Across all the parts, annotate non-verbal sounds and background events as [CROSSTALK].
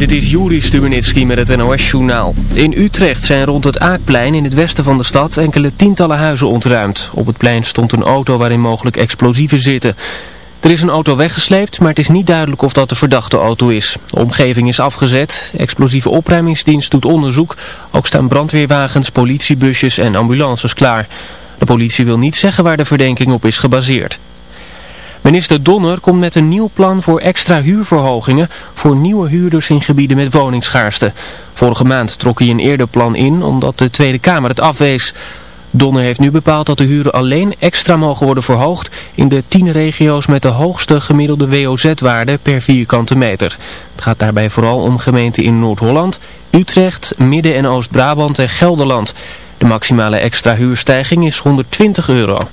Dit is Juri Stubenitski met het NOS-journaal. In Utrecht zijn rond het Aakplein in het westen van de stad enkele tientallen huizen ontruimd. Op het plein stond een auto waarin mogelijk explosieven zitten. Er is een auto weggesleept, maar het is niet duidelijk of dat de verdachte auto is. De omgeving is afgezet. Explosieve opruimingsdienst doet onderzoek. Ook staan brandweerwagens, politiebusjes en ambulances klaar. De politie wil niet zeggen waar de verdenking op is gebaseerd. Minister Donner komt met een nieuw plan voor extra huurverhogingen voor nieuwe huurders in gebieden met woningschaarste. Vorige maand trok hij een eerder plan in omdat de Tweede Kamer het afwees. Donner heeft nu bepaald dat de huren alleen extra mogen worden verhoogd in de tien regio's met de hoogste gemiddelde WOZ-waarde per vierkante meter. Het gaat daarbij vooral om gemeenten in Noord-Holland, Utrecht, Midden- en Oost-Brabant en Gelderland. De maximale extra huurstijging is 120 euro.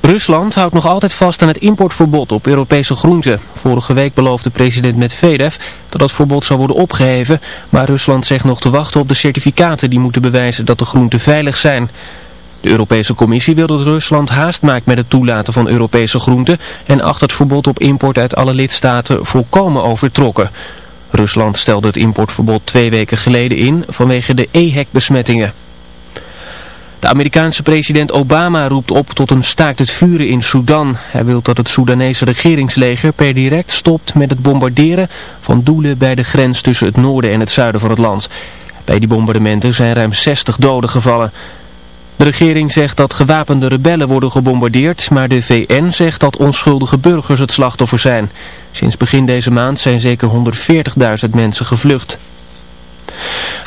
Rusland houdt nog altijd vast aan het importverbod op Europese groenten. Vorige week beloofde president Medvedev dat dat verbod zou worden opgeheven, maar Rusland zegt nog te wachten op de certificaten die moeten bewijzen dat de groenten veilig zijn. De Europese Commissie wil dat Rusland haast maakt met het toelaten van Europese groenten en acht het verbod op import uit alle lidstaten volkomen overtrokken. Rusland stelde het importverbod twee weken geleden in vanwege de EHEC-besmettingen. De Amerikaanse president Obama roept op tot een staakt het vuren in Sudan. Hij wil dat het Soedanese regeringsleger per direct stopt met het bombarderen van doelen bij de grens tussen het noorden en het zuiden van het land. Bij die bombardementen zijn ruim 60 doden gevallen. De regering zegt dat gewapende rebellen worden gebombardeerd, maar de VN zegt dat onschuldige burgers het slachtoffer zijn. Sinds begin deze maand zijn zeker 140.000 mensen gevlucht.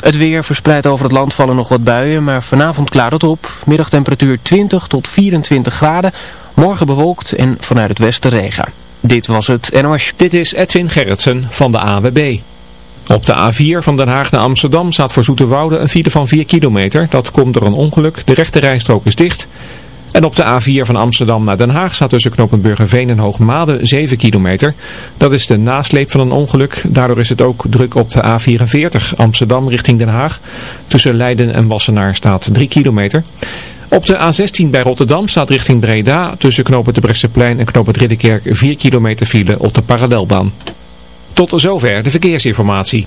Het weer verspreidt over het land vallen nog wat buien, maar vanavond klaart het op. Middagtemperatuur 20 tot 24 graden. Morgen bewolkt en vanuit het westen regen. Dit was het NOS. Dit is Edwin Gerritsen van de AWB. Op de A4 van Den Haag naar Amsterdam staat voor Zoeterwoude een file van 4 kilometer. Dat komt door een ongeluk. De rechte rijstrook is dicht. En op de A4 van Amsterdam naar Den Haag staat tussen Knopenburgerveen en Hoogmade 7 kilometer. Dat is de nasleep van een ongeluk. Daardoor is het ook druk op de A44 Amsterdam richting Den Haag. Tussen Leiden en Wassenaar staat 3 kilometer. Op de A16 bij Rotterdam staat richting Breda tussen knopen de Bresseplein en knopen Ridderkerk 4 kilometer file op de parallelbaan. Tot zover de verkeersinformatie.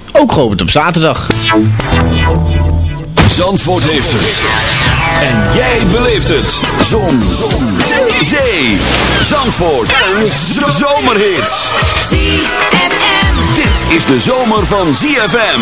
ook geopend op zaterdag. Zandvoort heeft het. En jij beleeft het. Zon. Zon. Zee. Zee. Zandvoort. Een zomerhit. ZFM. Dit is de zomer van ZFM.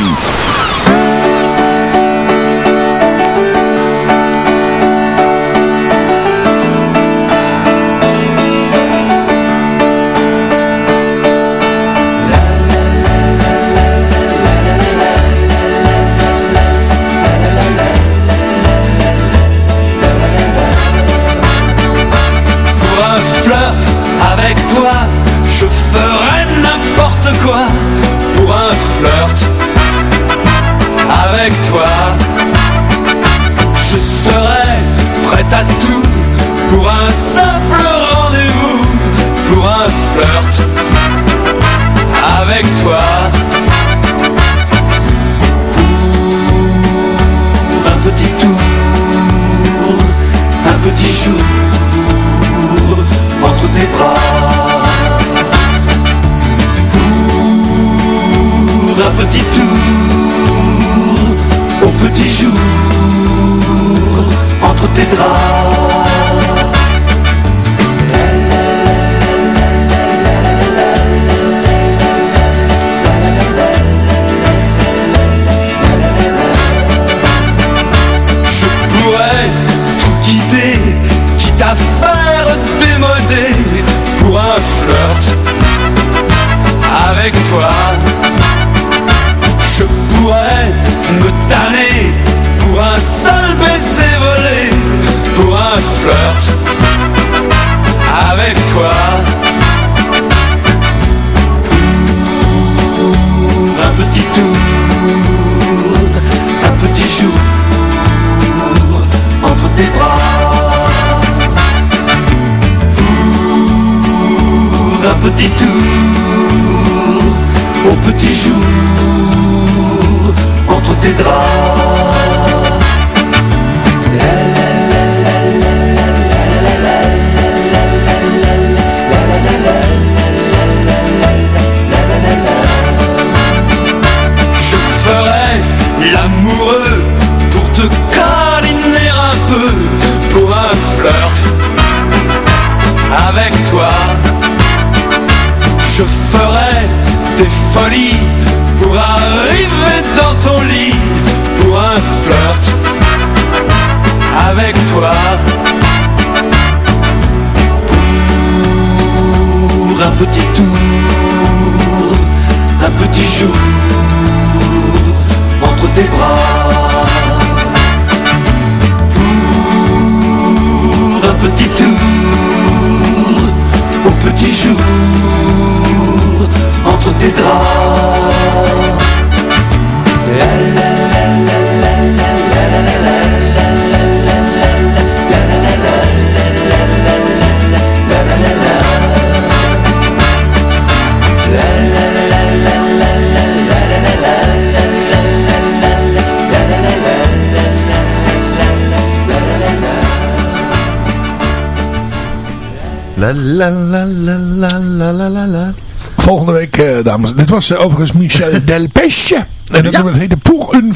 La la la la la la la. Volgende week, dames. Dit was overigens Michel Delpech. En dat ja. het heette Pour een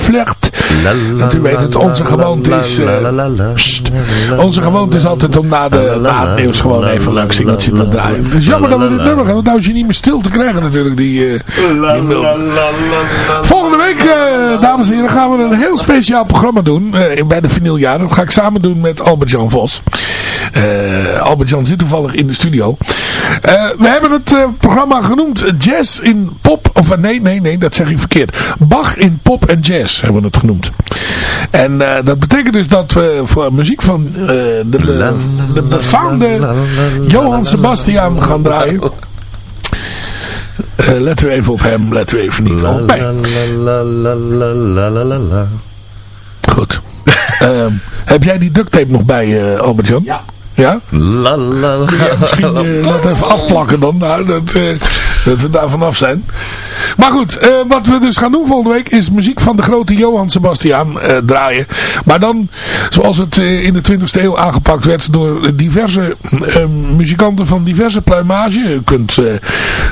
u weet het, onze gewoonte is... Onze gewoonte is altijd om na, de, na het nieuws gewoon even leuk zien wat je te draaien. Het is jammer dat we dit nummer gaan, want nou is je niet meer stil te krijgen natuurlijk. Die, Volgende week, dames en heren, gaan we een heel speciaal programma doen bij de vinyljaren. Dat ga ik samen doen met Albert-Jan Vos. Eh, Albert-Jan zit toevallig in de studio. Eh, we hebben het eh, programma genoemd Jazz in Pop. Of nee, nee, nee, dat zeg ik verkeerd. Bach in Pop en Jazz hebben we het genoemd. En eh, dat betekent dus dat we voor muziek van eh, de, de, de befaamde Johann Sebastian gaan draaien. Eh, letten we even op hem, letten we even niet op mij. La la la la la la la. Goed. Ehm, heb jij die duct tape nog bij Albert-Jan? Ja. Ja? La la la. Misschien eh, [LAUGHS] dat even afplakken dan? Nou, dat, eh, dat we daar vanaf zijn. Maar goed, eh, wat we dus gaan doen volgende week is muziek van de grote Johann Sebastian eh, draaien. Maar dan zoals het eh, in de 20e eeuw aangepakt werd door diverse eh, muzikanten van diverse pluimage. U kunt eh,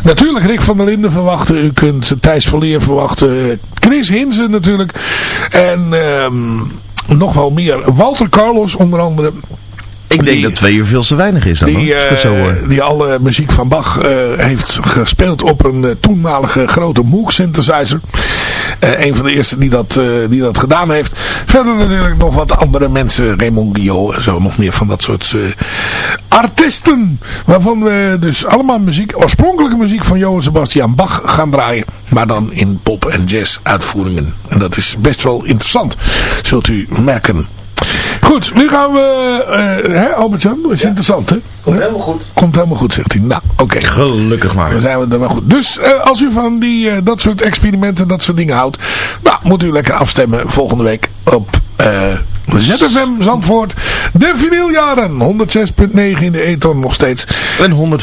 natuurlijk Rick van der Linden verwachten. U kunt Thijs Verleer verwachten. Chris Hinsen natuurlijk. En ehm, nog wel meer. Walter Carlos onder andere. Ik denk Die- dat twee uur veel te weinig is dan. Die, hoor, zo eh, die alle muziek van Bach eh, heeft gespeeld op een eh, toenmalige grote Moog synthesizer. Een van de eerste die dat, die dat gedaan heeft. Verder natuurlijk nog wat andere mensen. Raymond Guillot en zo. Nog meer van dat soort artiesten. Waarvan we dus allemaal muziek, oorspronkelijke muziek van Johann Sebastian Bach gaan draaien. Maar dan in pop en jazz uitvoeringen. En dat is best wel interessant. Zult u merken. Goed, nu gaan we... eh hè, Albert-Jan? Dat is interessant, hè? Komt helemaal goed. Komt helemaal goed, zegt hij. Nou, oké. Gelukkig maar. Dan zijn we er wel goed. Dus eh, als u van die, eh, dat soort experimenten, dat soort dingen houdt. Nou, moet u lekker afstemmen volgende week op eh, ZFM Zandvoort. De vinyljaren. 106.9 in de Eton nog steeds. En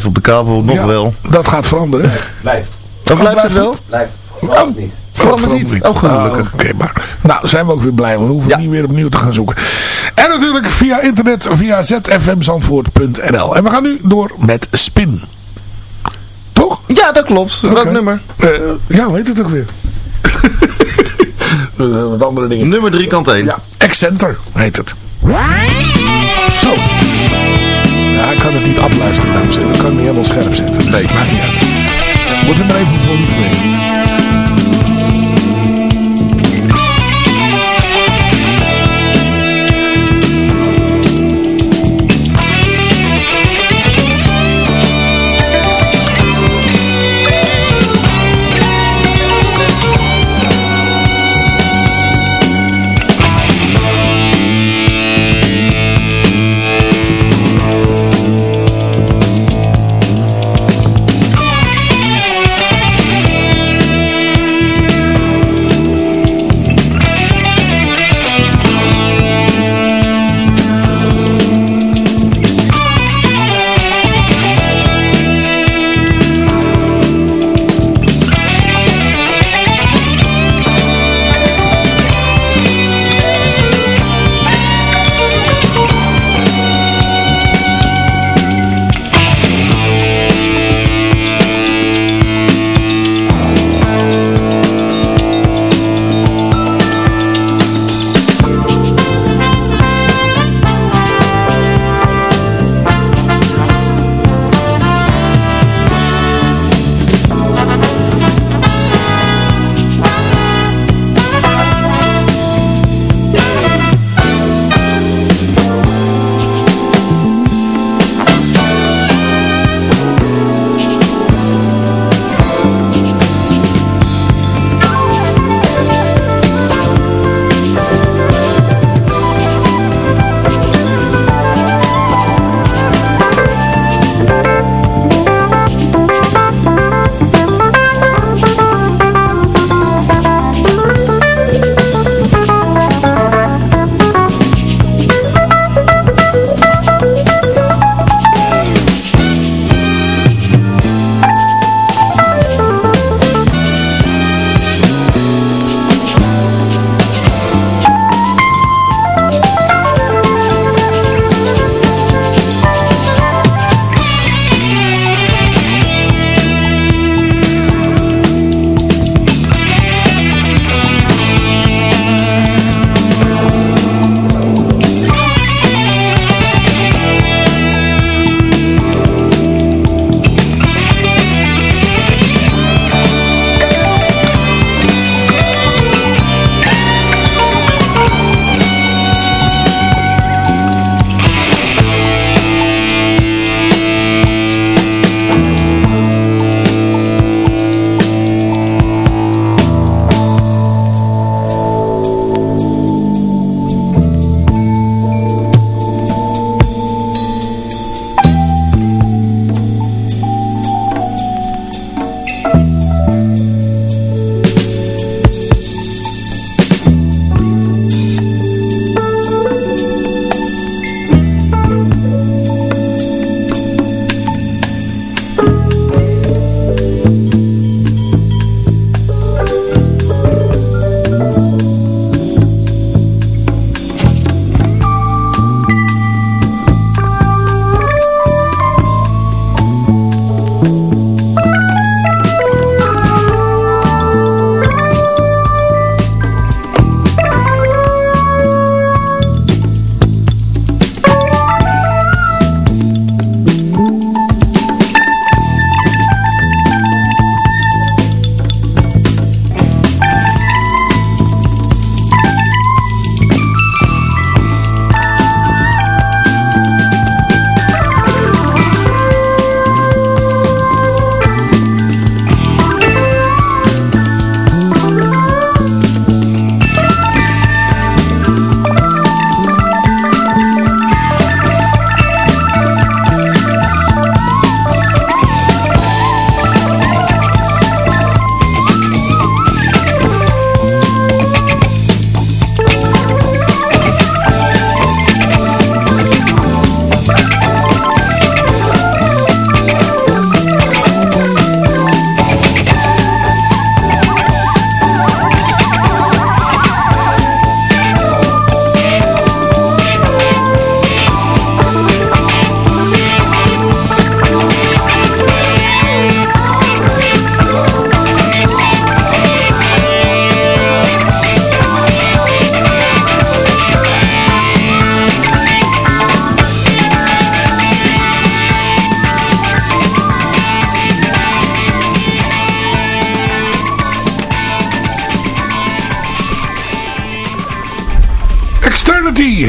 104.5 op de kabel, nog Ja, wel. Dat gaat veranderen. Blijft. Oh, blijft het blijft wel? het? Blijft. Verandert niet. Verandert niet. Oh, gelukkig. Ah, Oké, maar nou zijn we ook weer blij. Want we hoeven Ja. niet weer opnieuw te gaan zoeken. En natuurlijk via internet, via zfmzandvoort.nl. En we gaan nu door met Spin. Toch? Ja, dat klopt. Welk Oké. nummer? Eh, ja, hoe heet het ook weer? [LAUGHS] Eh, Wat andere dingen. Nummer 3 kant 1. Ja, Accenter heet het. Zo. Ja, ik kan het niet afluisteren, dames en heren. Ik kan het niet helemaal scherp zetten. Dus Nee. maakt niet uit. Moet er maar even voor lief nemen.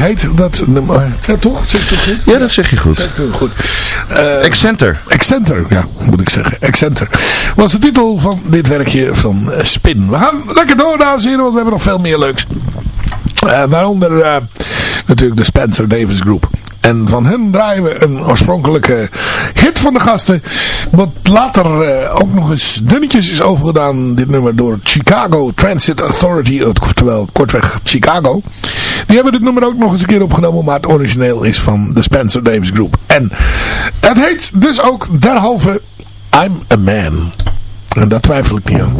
Heet dat nummer. Ja, toch? Zeg goed? Ja, dat zeg je goed. Zeg goed. Uh, Excenter. Excenter, ja, moet ik zeggen. Excenter. Was de titel van dit werkje van eh, Spin. We gaan lekker door, dames en heren, want we hebben nog veel meer leuks. Uh, waaronder uh, natuurlijk de Spencer Davis Group. En van hen draaien we een oorspronkelijke hit van de gasten. Wat later uh, ook nog eens dunnetjes is overgedaan. Dit nummer door Chicago Transit Authority. Oftewel kortweg Chicago. Die hebben dit nummer ook nog eens een keer opgenomen. Maar het origineel is van de Spencer Davis Group. En het heet dus ook derhalve I'm a Man. En daar twijfel ik niet aan.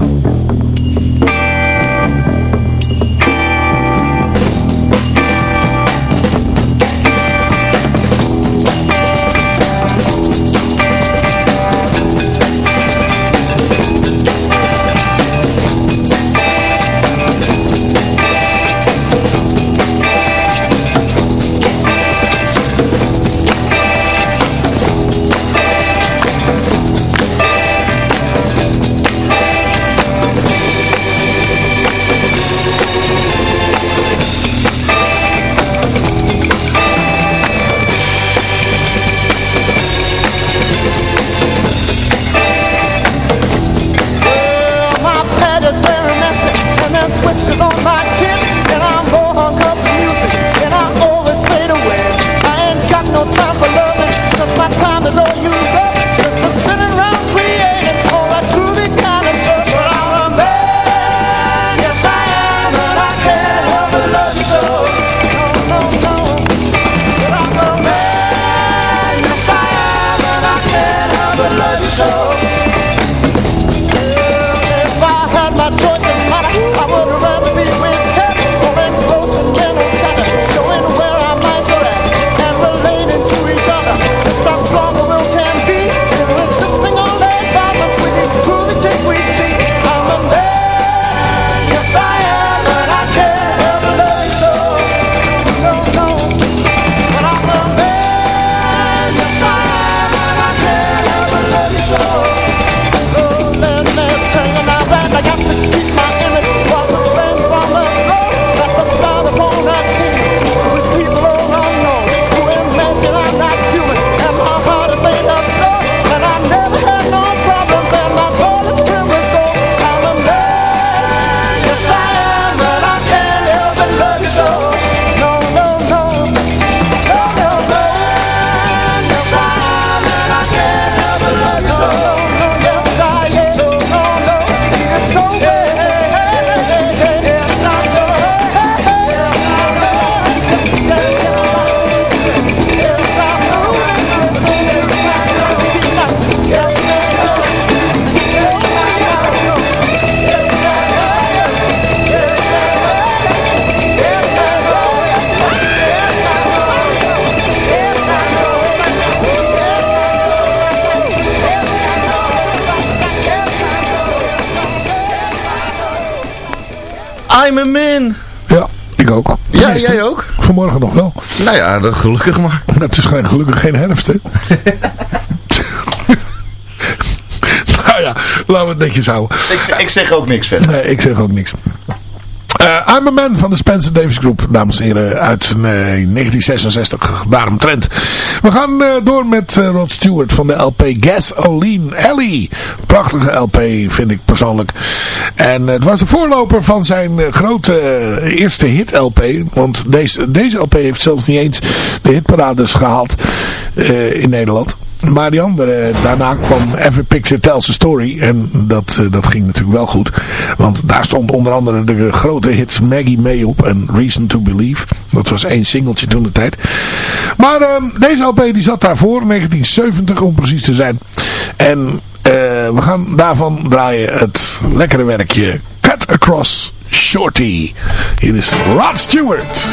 I'm a man. Ja, ik ook. Ja, jij ook? Vanmorgen nog wel. Nou ja, dat gelukkig maar. [LAUGHS] Het is geen, gelukkig geen herfst, hè? [LAUGHS] nou ja, laten we het netjes houden. Ik, ik zeg ook niks verder. Nee, ik zeg ook niks. I'm a Man van de Spencer Davis Group, dames en heren, uit uh, 1966, daaromtrent. We gaan uh, door met Rod Stewart van de LP Gasoline Alley. Prachtige LP, vind ik persoonlijk. En het was de voorloper van zijn grote eerste hit LP, want deze, deze LP heeft zelfs niet eens de hitparades gehaald in Nederland. Maar die andere, daarna kwam Every Picture Tells a Story. En dat, dat ging natuurlijk wel goed. Want daar stond onder andere de grote hits Maggie mee op. En Reason to Believe. Dat was één singeltje toen de tijd. Maar uh, deze LP die zat daarvoor. 1970 om precies te zijn. En uh, we gaan daarvan draaien het lekkere werkje Cut Across Shorty. Hier is Rod Stewart.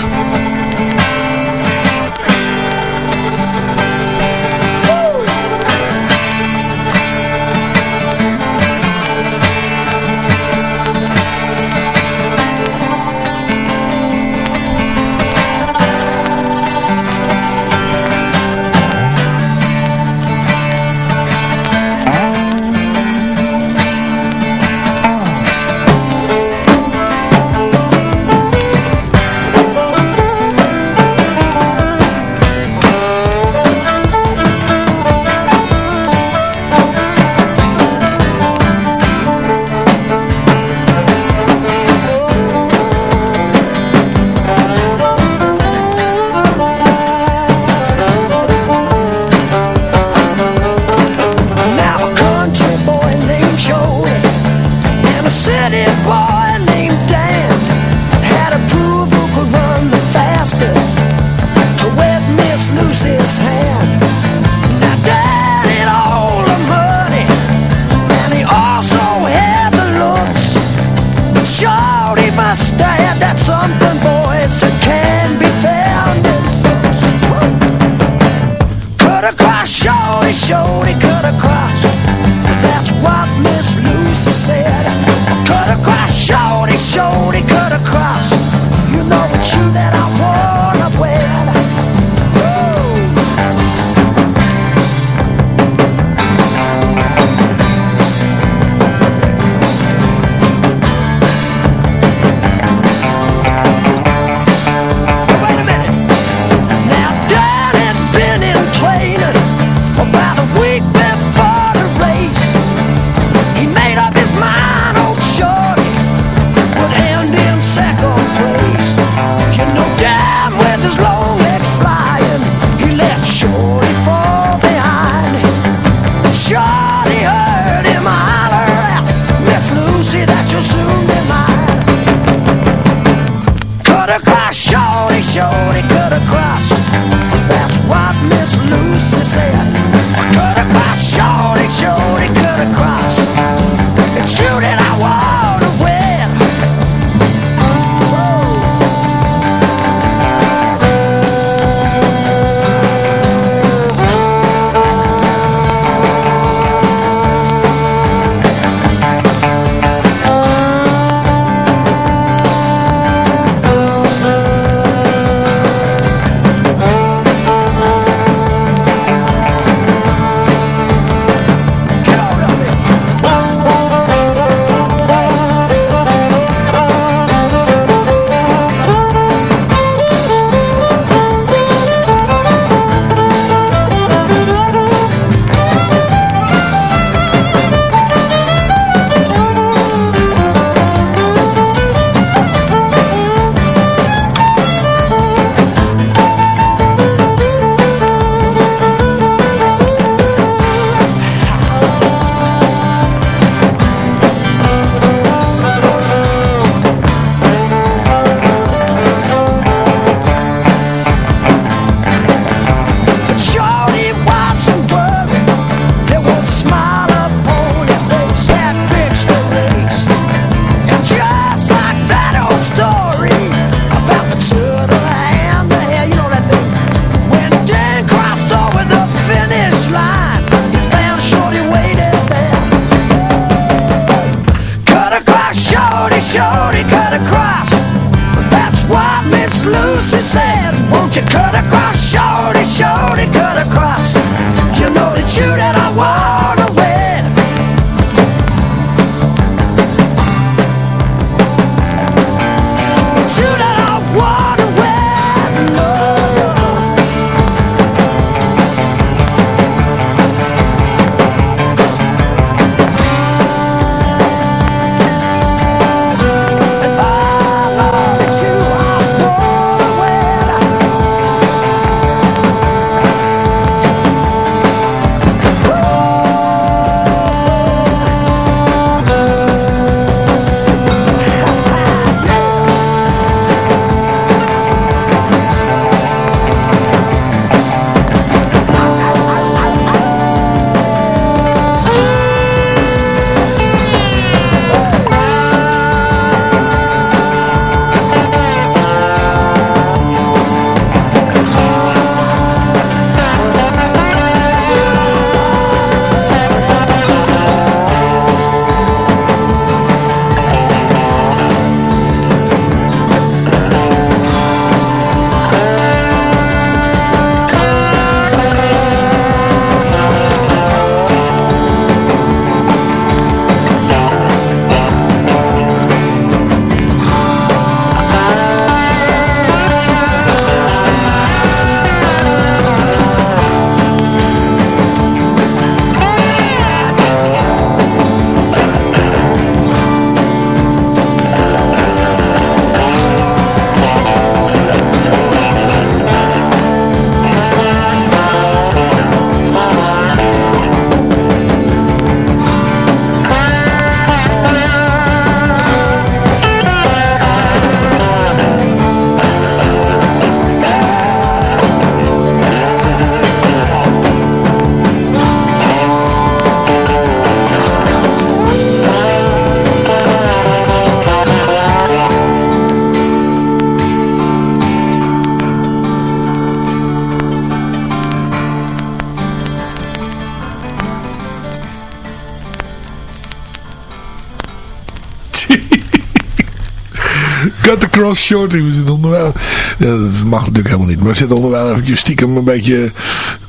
Cross shorty. We zitten onderwijl. Ja, dat mag natuurlijk helemaal niet. Maar we zitten onderwijl even stiekem een beetje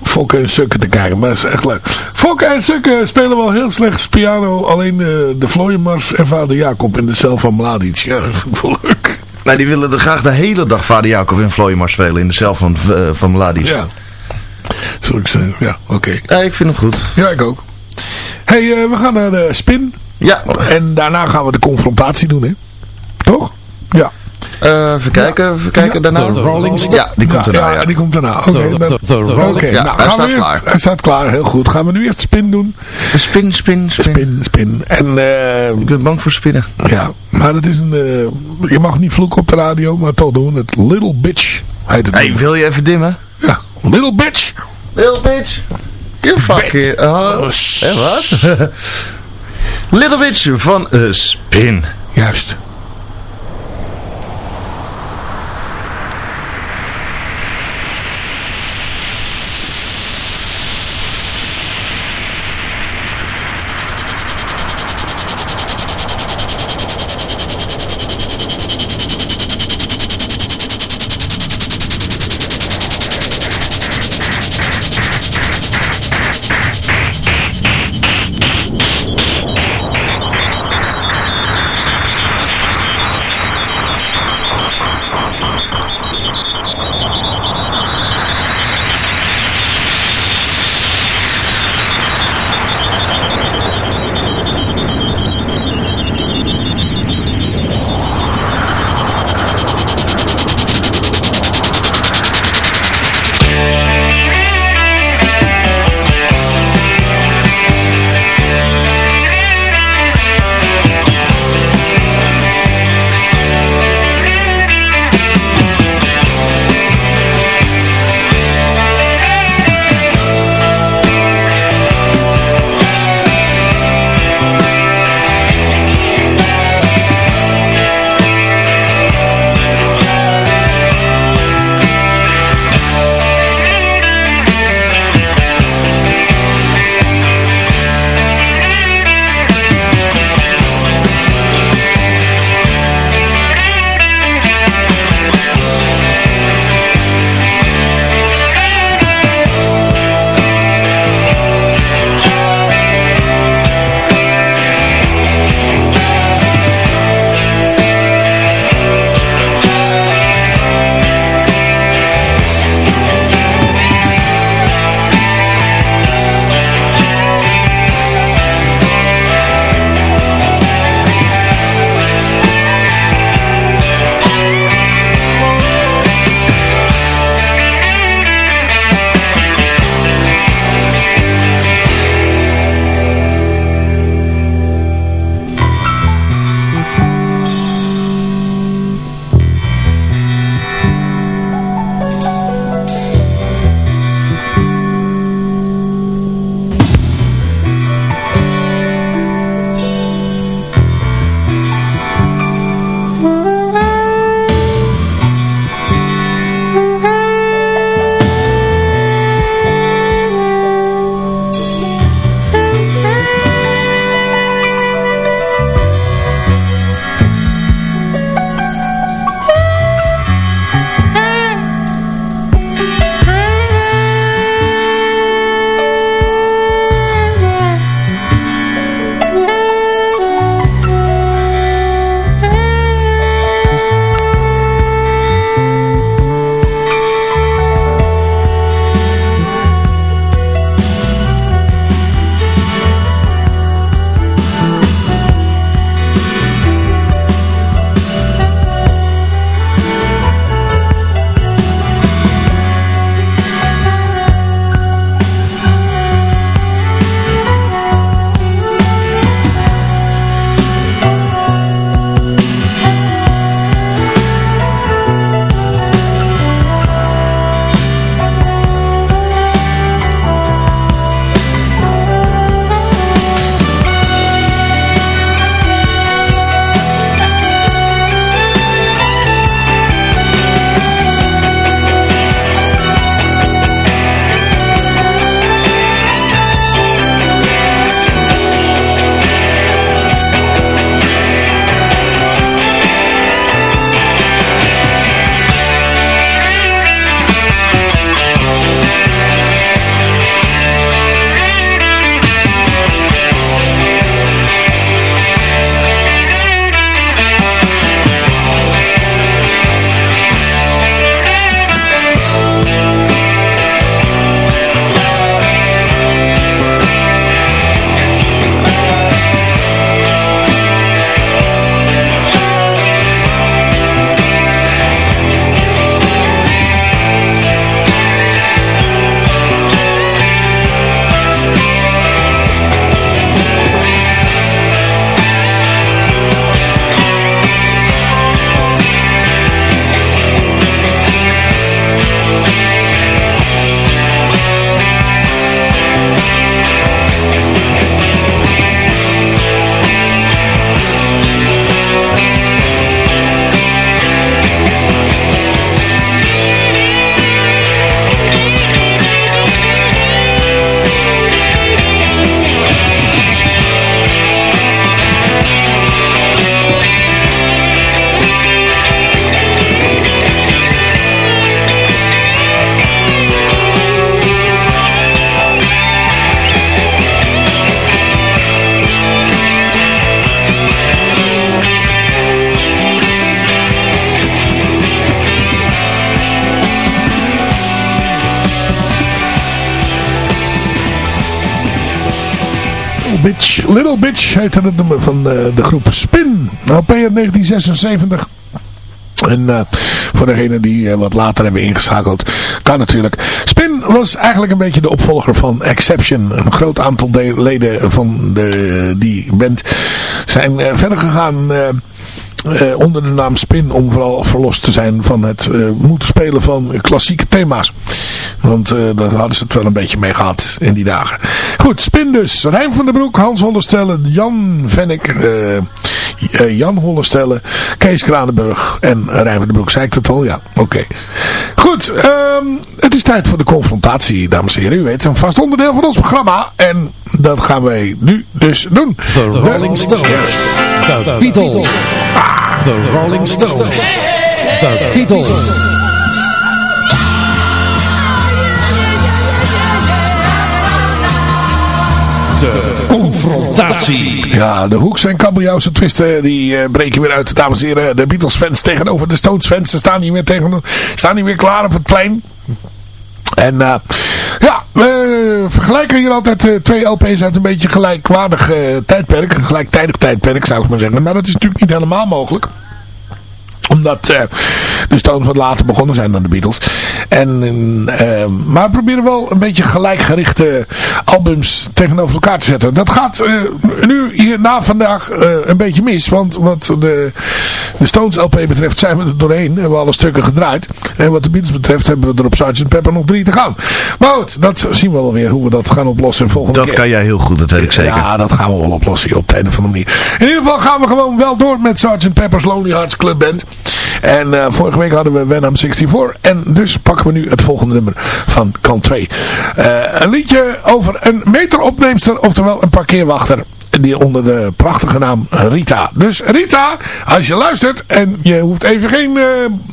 fokken en sukken te kijken. Maar dat is echt leuk. Fokken en sukken spelen wel heel slecht piano. Alleen de, de Vlooienmars en vader Jacob in de cel van Mladic. Ja, dat leuk. Nee, die willen er graag de hele dag vader Jacob en Vlooienmars spelen in de cel van, eh, van Mladic. Ja. Zal ik zeggen? Ja, oké. Ja, ik vind hem goed. Ja, ik ook. hey, eh, we gaan naar de spin. Ja. En daarna gaan we de confrontatie doen, hè? Toch? Ja. Eh, even kijken, even kijken daarna. The Rolling Stones. Ja, die komt ja, erna. Ja, Ja, die komt daarna. Oké, the- the Rolling- Ja, nou, hij gaan we staat eerst- klaar. Hij staat klaar, heel goed. Gaan we nu eerst spin doen? Spin, spin, spin. Spin, spin. En eh, Ik ben bang voor spinnen. ja, maar het is een... eh, je mag niet vloeken op de radio, maar toch doen we het. Little Bitch heet het. Hey, wil je even dimmen? Ja, Little Bitch. Little bitch. You fucking... Oh, wat? [LAUGHS] Little bitch van uh, Spin. Juist. Het nummer van eh, de groep Spin. Nou, PR 1976. En eh, voor degenen die eh, wat later hebben ingeschakeld, kan natuurlijk. Spin was eigenlijk een beetje de opvolger van Exception. Een groot aantal de- leden van de, die band zijn verder gegaan... onder de naam Spin om vooral verlost te zijn van het moeten spelen van klassieke thema's. Want daar hadden ze het wel een beetje mee gehad in die dagen. Goed, Spin dus. Rijn van der Broek, Hans Hollestelle, Jan Vennik, eh, eh, Jan Hollestelle, Kees Kranenburg en Rijn van der Broek. Zei ik het al? Ja, oké. Goed, ehm, het is tijd voor de confrontatie, dames en heren. U weet, een vast onderdeel van ons programma. En dat gaan wij nu dus doen. The Rolling Stones. The Beatles. The Rolling Stones. The Beatles. Confrontatie. Ja, de Hoeks en kabeljauwse twisten die eh, breken weer uit, dames en heren. De Beatles fans tegenover de Stones fans. Ze staan niet meer, tegen, staan niet meer klaar op het plein. En eh, ja, we vergelijken hier altijd eh, twee LP's uit een beetje gelijkwaardig eh, tijdperk. Een gelijktijdig tijdperk zou ik maar zeggen. Maar dat is natuurlijk niet helemaal mogelijk omdat eh, de Stones wat later begonnen zijn dan de Beatles. En, eh, maar we proberen wel een beetje gelijkgerichte albums tegenover elkaar te zetten. Dat gaat eh, nu hier na vandaag een beetje mis. Want wat de, de Stones LP betreft zijn we er doorheen. Hebben we alle stukken gedraaid. En wat de Beatles betreft hebben we er op Sgt. Pepper nog drie te gaan. Maar goed, dat zien we wel weer hoe we dat gaan oplossen volgende Dat keer. kan jij heel goed, dat weet ik zeker. Ja, dat gaan we wel oplossen op de een of andere manier. In ieder geval gaan we gewoon wel door met Sgt. Pepper's Lonely Hearts Club Band. En eh, vorige week hadden we Venom 64. En dus pakken we nu het volgende nummer van kant 2. Eh, een liedje over een meteropneemster, oftewel een parkeerwachter. Die onder de prachtige naam Rita. Dus Rita, als je luistert en je hoeft even geen eh,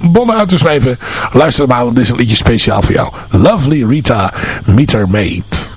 bonnen uit te schrijven. Luister maar, want dit is een liedje speciaal voor jou. Lovely Rita, Meter Maid.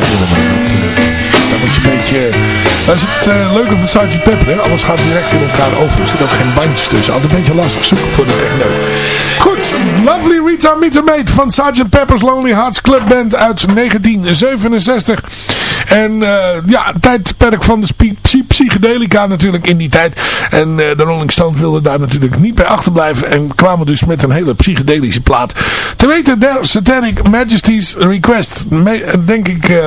Dus je een beetje Dat is het eh, leuke van Sgt. Pepper, hè? Alles gaat direct in elkaar over. Er zitten ook geen bandjes tussen. Altijd een beetje lastig zoeken voor de techneut. Goed, Lovely Rita Meet van Sgt. Pepper's Lonely Hearts Club Band uit 1967. En uh, ja, tijdperk van de psychedelica natuurlijk in die tijd. En uh, de Rolling Stones wilden daar natuurlijk niet bij achterblijven. En kwamen dus met een hele psychedelische plaat. Te weten, der Satanic Majesty's Request. Denk ik, uh,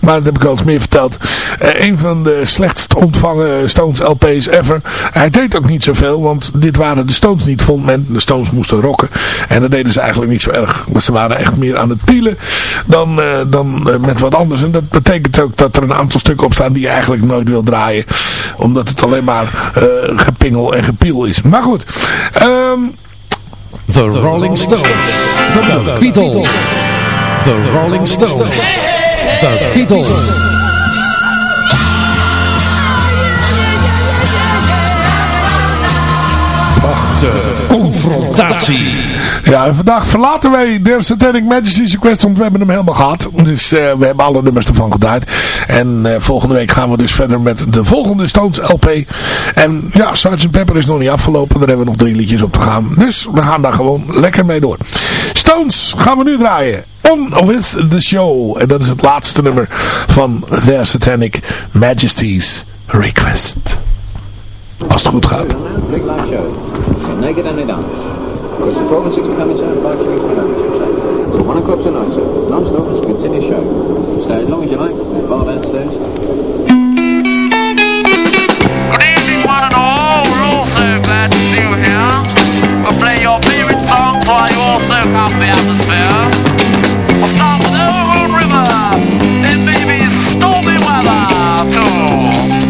maar dat heb ik al eens meer verteld. een van de slechtst ontvangen Stones LP's ever. Hij deed ook niet zoveel, want dit waren de Stones niet, vond men. De Stones moesten rocken. En dat deden ze eigenlijk niet zo erg. Maar ze waren echt meer aan het pielen dan, dan met wat anders. En dat betekent ook dat er een aantal stukken op staan die je eigenlijk nooit wil draaien. Omdat het alleen maar uh, gepingel en gepiel is. Maar goed. Um, The Rolling Stones. The Beatles. The Rolling Stones. The Beatles. De confrontatie. Ja, vandaag verlaten wij de Satanic Majesty's Quest, want we hebben hem helemaal gehad. Dus uh, we hebben alle nummers ervan gedraaid. En uh, volgende week gaan we dus verder met de volgende Stones LP. En ja, Sgt. Pepper is nog niet afgelopen. Daar hebben we nog drie liedjes op te gaan. Dus we gaan daar gewoon lekker mee door. Stones gaan we nu draaien. On With The Show. En dat is het laatste nummer van Their Satanic Majesty's Request. Als het goed gaat. Naked and in arms. Because it's 12 and 60 pounds and 5 shillings for sir. Till 1 o'clock tonight, sir. It's non-stop, it's a continuous show. Stay as long as you like. There's a bar downstairs. Good evening, one and all. We're all so glad to see you here. We'll play your favorite songs while you soak up the atmosphere. We'll start with Old River, then maybe stormy weather, too.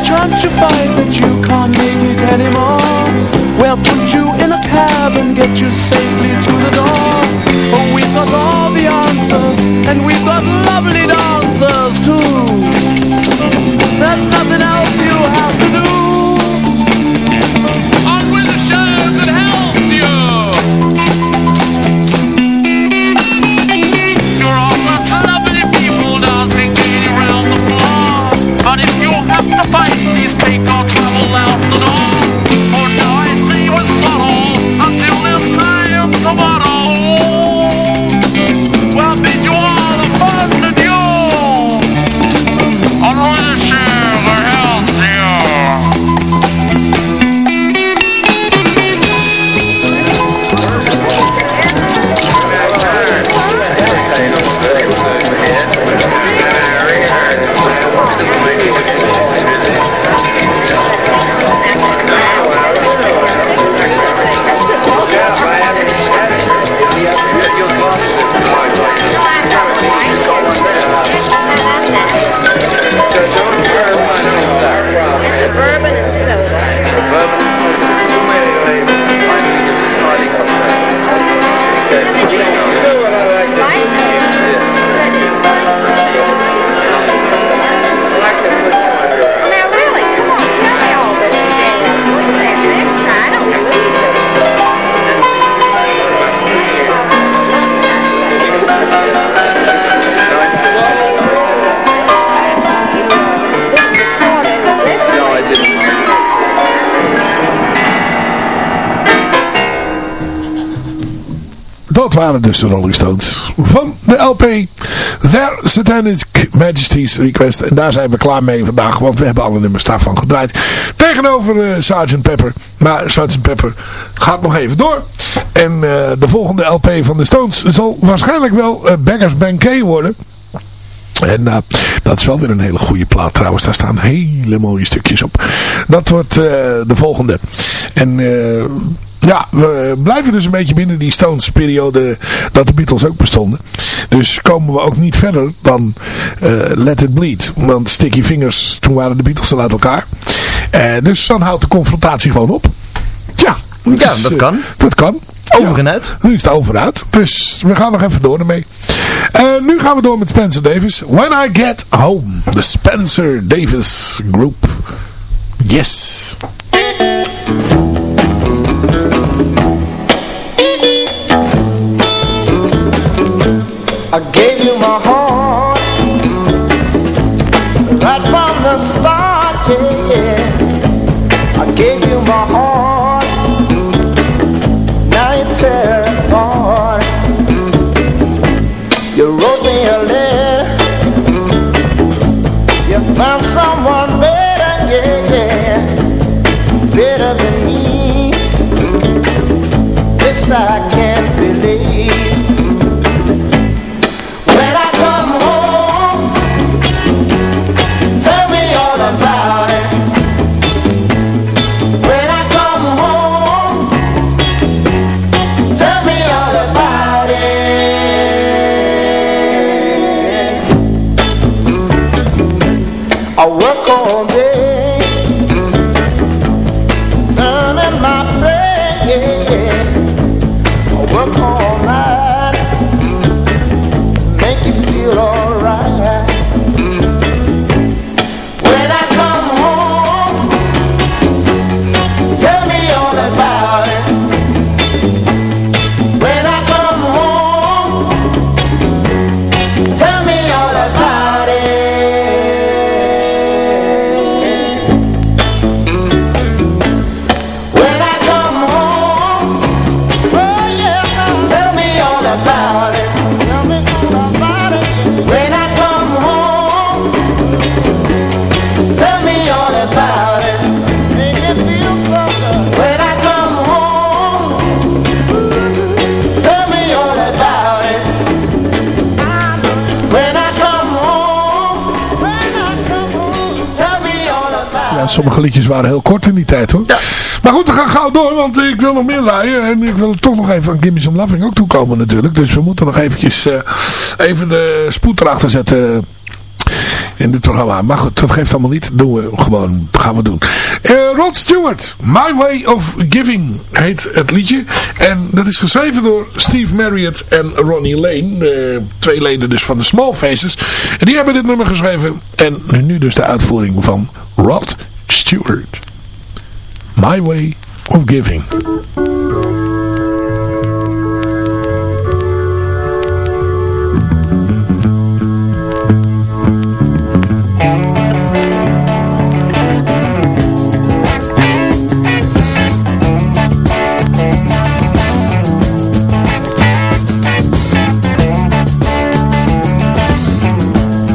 You find that you can't make it anymore, we'll put you in a cab and get you safely to the door. Oh, we've got all the answers, and we've got lovely dancers too. There's nothing else waren dus de Rolling Stones van de LP Their Satanic Majesty's Request. En daar zijn we klaar mee vandaag, want we hebben alle nummers daarvan gedraaid. Tegenover uh, Sgt. Pepper. Maar Sgt. Pepper gaat nog even door. En uh, de volgende LP van de Stones zal waarschijnlijk wel uh, Beggars Banquet worden. En uh, dat is wel weer een hele goede plaat trouwens. Daar staan hele mooie stukjes op. Dat wordt de volgende. En ja, we blijven dus een beetje binnen die Stones periode dat de Beatles ook bestonden. Dus komen we ook niet verder dan Let It Bleed. Want Sticky Fingers, toen waren de Beatles al uit elkaar. dus dan houdt de confrontatie gewoon op. Ja, ja dat kan. Dat kan. Over en uit. Nu is het over en uit. Dus we gaan nog even door ermee. Nu gaan we door met Spencer Davis. When I Get Home. The Spencer Davis Group. Yes. Waren heel kort in die tijd hoor. Maar goed, we gaan gauw door, want ik wil nog meer draaien. En ik wil toch nog even aan Gimme Some Loving ook toekomen natuurlijk. Dus we moeten nog eventjes uh, even de spoed erachter zetten in dit programma. Maar goed, dat geeft allemaal niet. Doen we gewoon, gaan we doen. Uh, Rod Stewart, My Way of Giving heet het liedje. En dat is geschreven door Steve Marriott en Ronnie Lane. Uh, twee leden dus van de Small Faces. En die hebben dit nummer geschreven. En nu dus de uitvoering van Rod Stewart. My Way of Giving.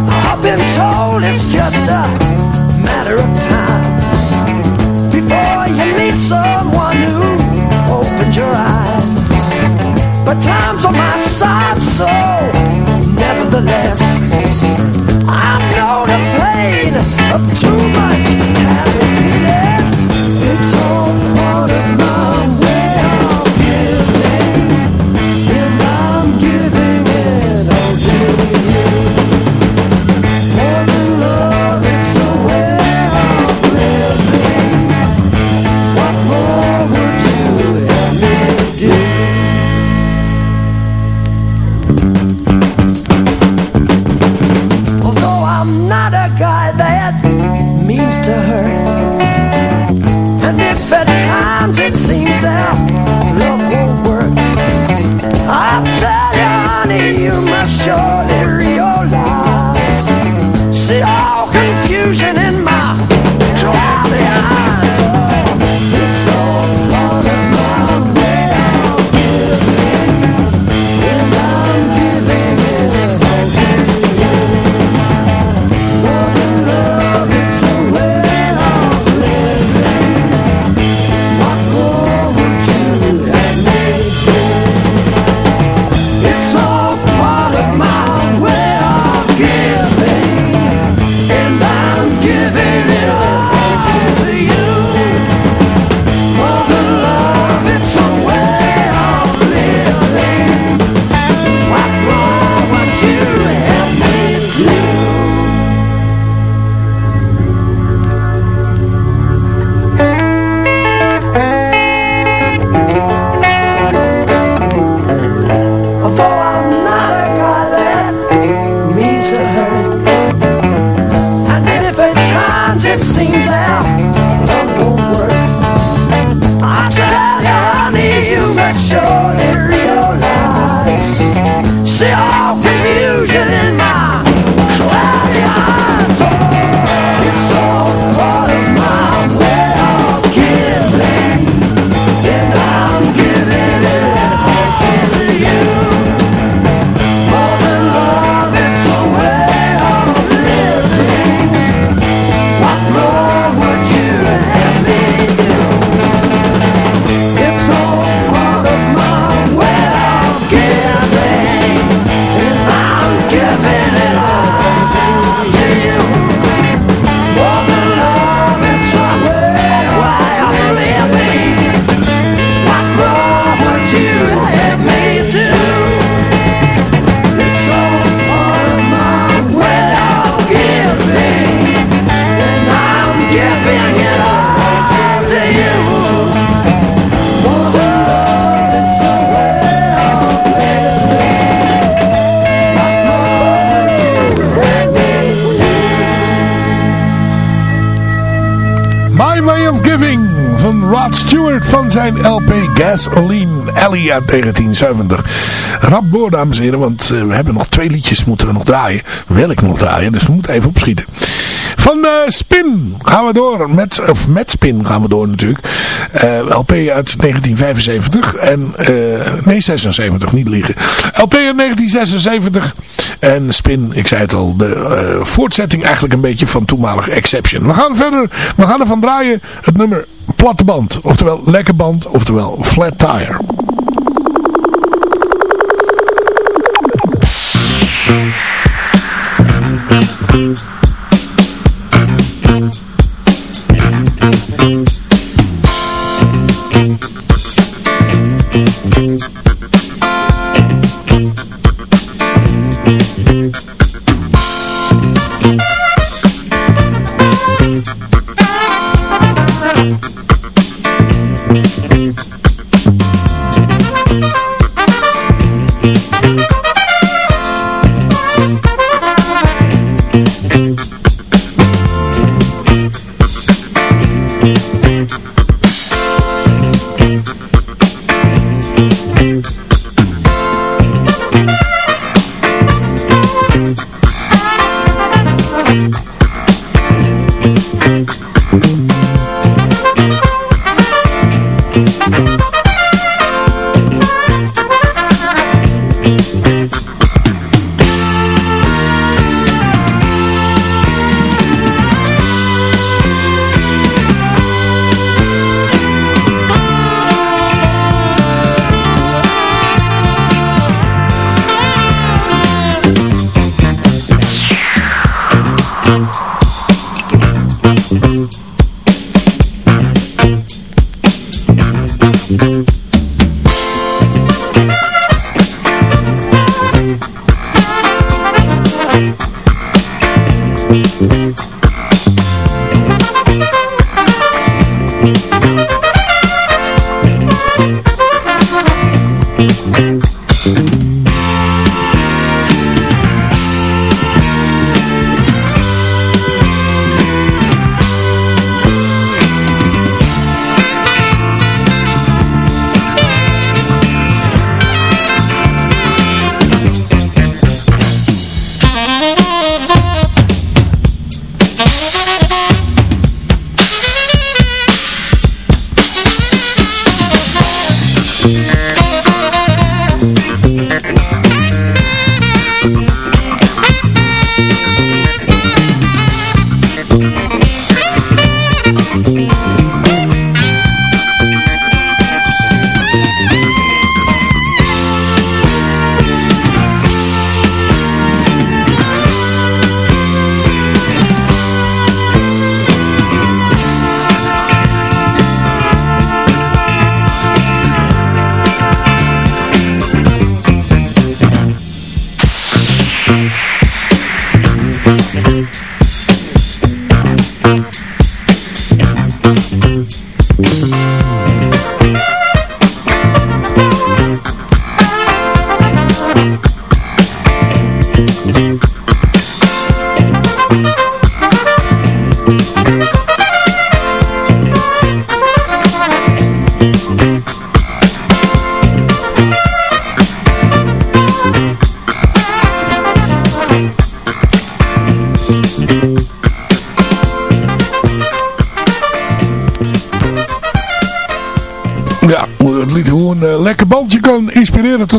I've been told it's just a matter of time Gasoline Alley uit 1970. Rap door dames en heren, want eh, we hebben nog twee liedjes moeten we nog draaien. Wil ik nog draaien, dus we moeten even opschieten. Van uh, Spin gaan we door. Met, of met Spin gaan we door natuurlijk. Uh, LP uit 1975. En, nee, 76, niet liegen. LP uit 1976. En Spin, ik zei het al, de voortzetting eigenlijk een beetje van toenmalig Exception. We gaan verder, we gaan ervan draaien het nummer platte band. Oftewel lekker band, oftewel flat tire.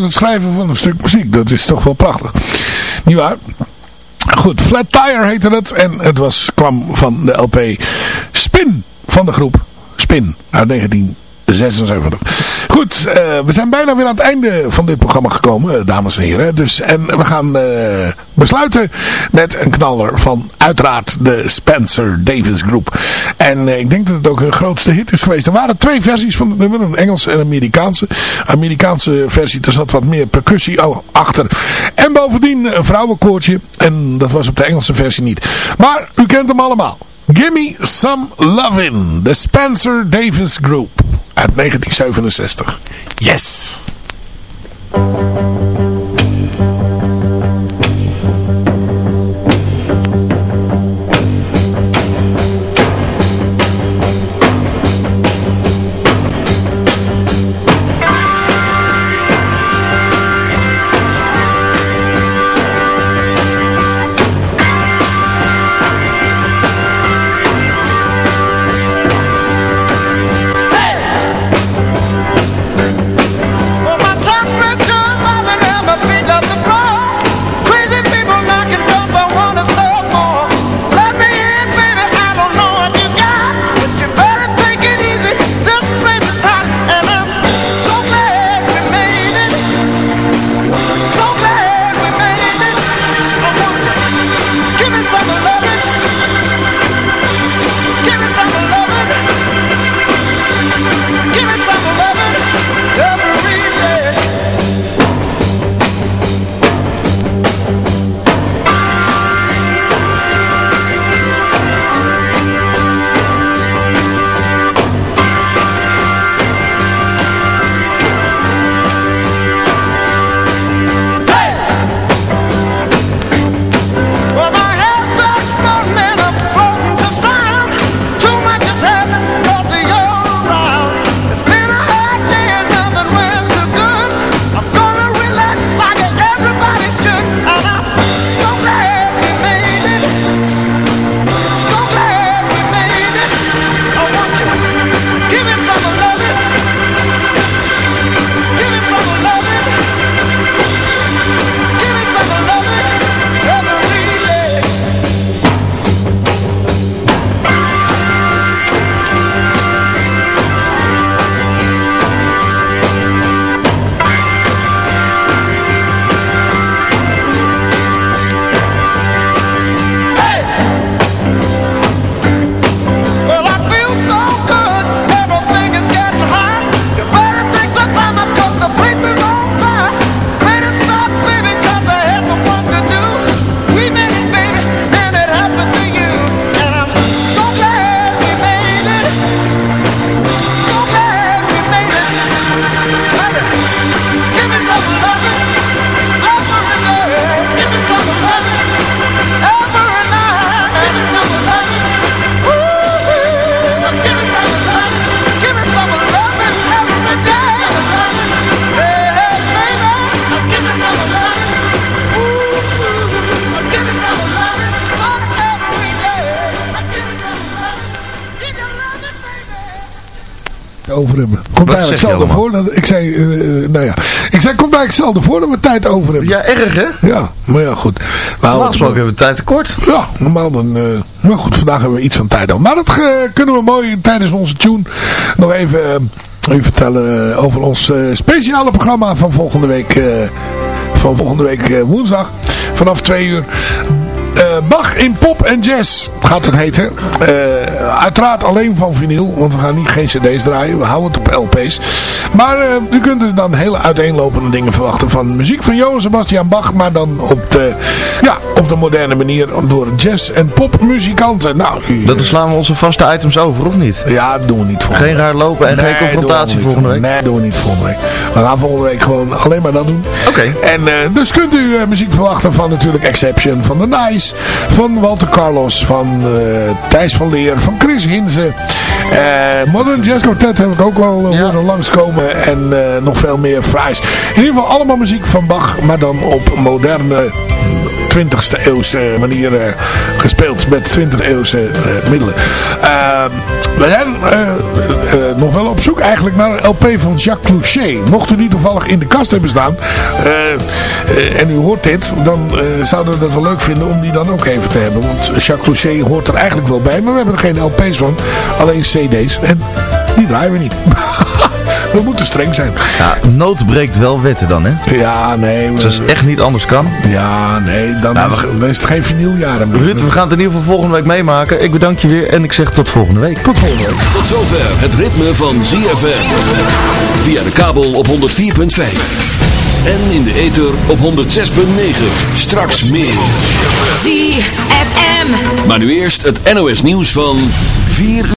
Het schrijven van een stuk muziek. Dat is toch wel prachtig. Niet waar? Goed, Flat Tire heette het. En het was, kwam van de LP Spin van de groep Spin uit 1976. Goed, uh, we zijn bijna weer aan het einde van dit programma gekomen, uh, dames en heren. Dus, en we gaan uh, besluiten met een knaller van uiteraard de Spencer Davis Group. En ik denk dat het ook hun grootste hit is geweest. Er waren twee versies van het nummer, een Engelse en een Amerikaanse. Amerikaanse versie, daar zat wat meer percussie achter. En bovendien een vrouwenkoortje. En dat was op de Engelse versie niet. Maar u kent hem allemaal. Gimme Some Lovin', de Spencer Davis Group uit 1967. Yes! Zei, komt eigenlijk zelden voor dat we tijd over hebben. Ja, erg hè? Ja, maar ja, goed. We Normaal gesproken hebben we tijd tekort. Ja, normaal dan... eh maar goed, vandaag hebben we iets van tijd over. Maar dat eh, kunnen we mooi tijdens onze tune nog even... eh, even vertellen over ons eh, speciale programma van volgende week, eh, van volgende week eh, woensdag. Vanaf twee uur. Eh, Bach in pop en jazz gaat het heten. Eh, uiteraard alleen van vinyl, want we gaan niet geen cd's draaien. We houden het op LP's. Maar eh, u kunt er dan hele uiteenlopende dingen verwachten van muziek van Johann Sebastian Bach. Maar dan op de, ja, op de moderne manier door jazz- en popmuzikanten. Nou, u, Dat slaan we onze vaste items over, of niet? Ja, dat doen we niet volgende Geen raar lopen en Nee, geen confrontatie we volgende week? Nee, doen we niet volgende week. We gaan volgende week gewoon alleen maar dat doen. Oké. En dus kunt u muziek verwachten van natuurlijk Exception, van The Nice, van Walter Carlos, van eh, Thijs van Leer, van Chris Hinze. Eh, Modern Jazz Quartet heb ik ook wel uh, horen langskomen en nog veel meer fraais. In ieder geval allemaal muziek van Bach, maar dan op moderne 20e eeuwse manier gespeeld met 20e eeuwse eh, middelen. Eh, we zijn eh, eh, nog wel op zoek eigenlijk naar een LP van Jacques Clouchet. Mocht u die toevallig in de kast hebben staan eh, eh, en u hoort dit, dan eh, zouden we dat wel leuk vinden om die dan ook even te hebben. Want Jacques Clouchet hoort er eigenlijk wel bij, maar we hebben er geen LP's van, alleen CD's. En die draaien we niet. [LAUGHS] we moeten streng zijn. Ja, nood breekt wel wetten dan, hè? Ja, nee. Dus als het echt niet anders kan. Ja, nee, dan, Nou, is, dan is het geen vinyljaren meer. Ruud, we gaan het in ieder geval volgende week meemaken. Ik bedank je weer en ik zeg tot volgende week. Tot volgende week. Tot zover het ritme van ZFM. Via de kabel op 104.5. En in de ether op 106.9. Straks meer. ZFM. Maar nu eerst het NOS nieuws van 4 uur.